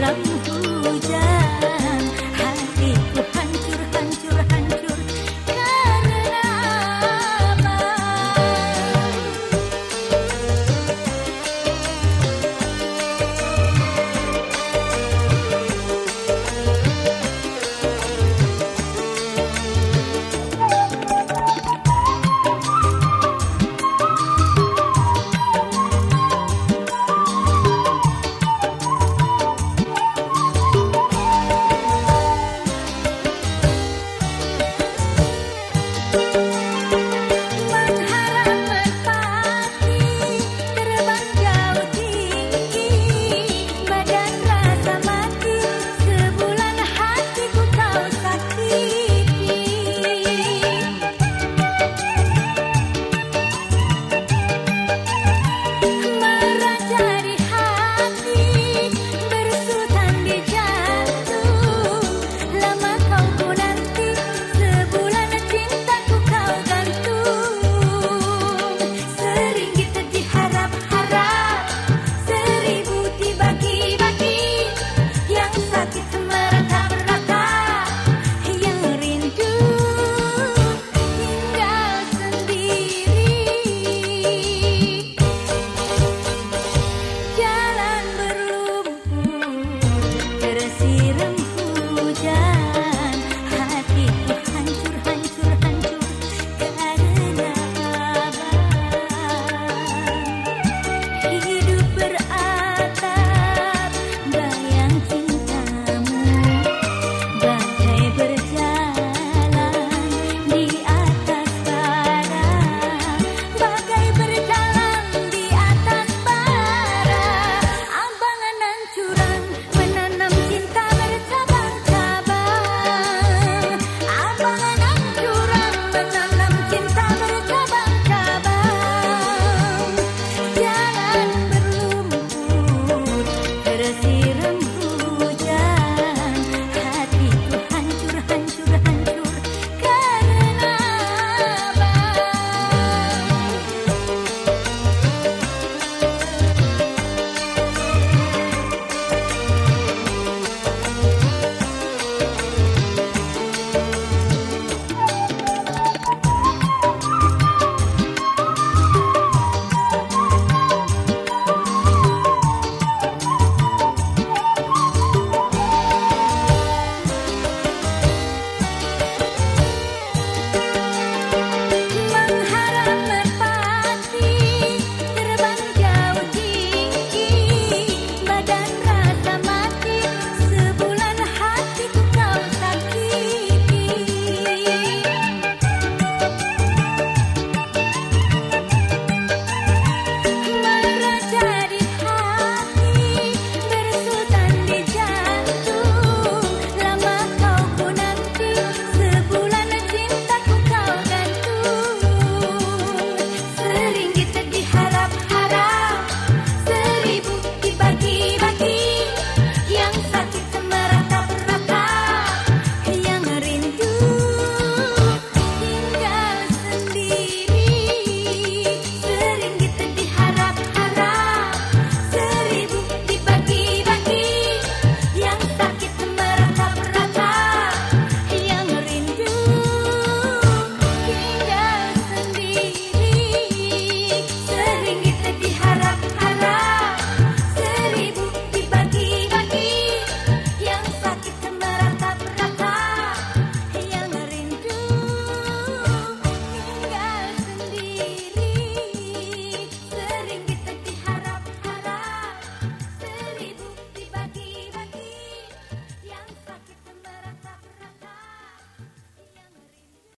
Rambo